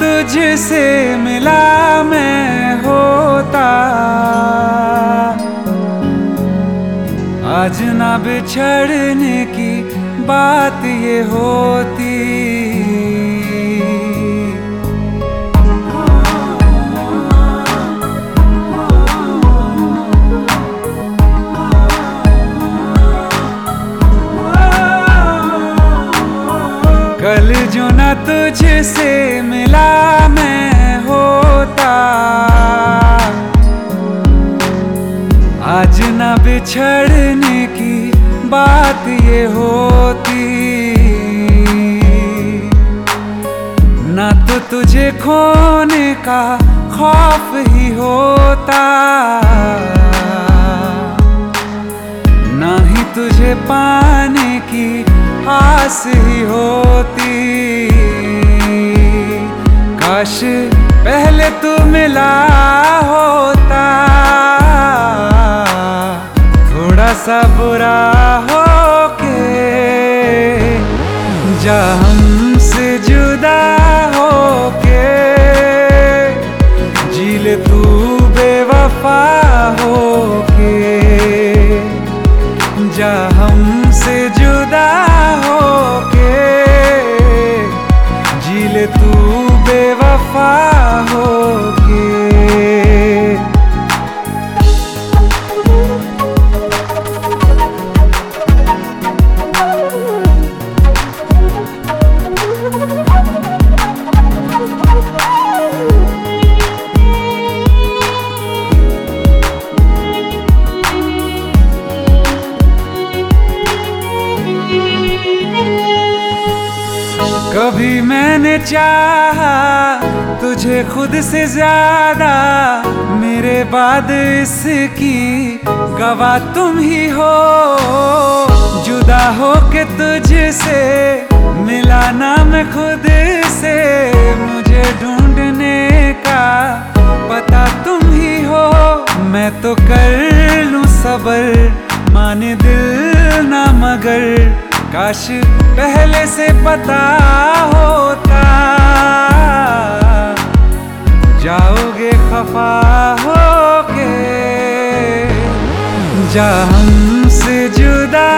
तुझसे मिला मैं होता। आज ना बिछड़ने की बात ये होती। जो न तुझसे मिला मैं होता। आज न बिछड़ने की बात ये होती। न तो तुझे खोने का खौफ ही होता। ना ही तुझे पाने की आस ही होती। काश पहले तू मिला होता। थोड़ा सा बुरा हो के जा हमसे जुदा हो के जी ले तू बेवफा हो के जा मैंने चाहा तुझे खुद से ज़्यादा, मेरे बाद इसकी गवाह तुम ही हो। जुदा हो के तुझसे मिला ना मैं खुद से, मुझे ढूँढने का पता तुम ही हो। मैं तो कर लूँ सबर, माने दिल ना मगर। काश पहले से पता होता। जाओगे खफा होके जा हमसे जुदा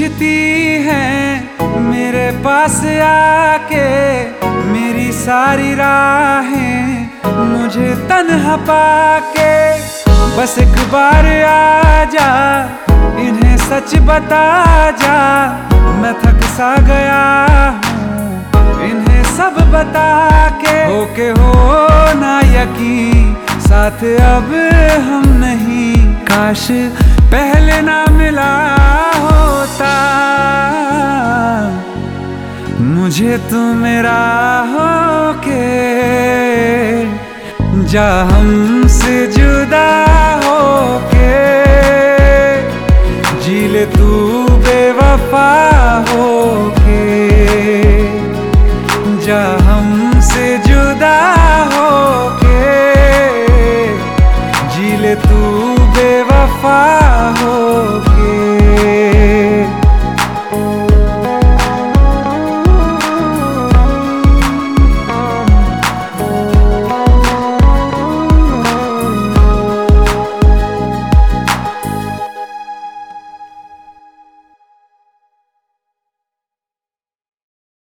पूछती हैं, मेरे पास आके मेरी सारी राहें, मुझे तन्हा पाके। बस एक बार आ जा इन्हें सच बता जा, मैं थक सा गया हूँ, इन्हें सब बता के। होके हो ना यकीन, साथ अब हम नहीं। काश पहले ना मिला मुझे तू मेरा हो के जा हमसे जुदा हो के जी ले तू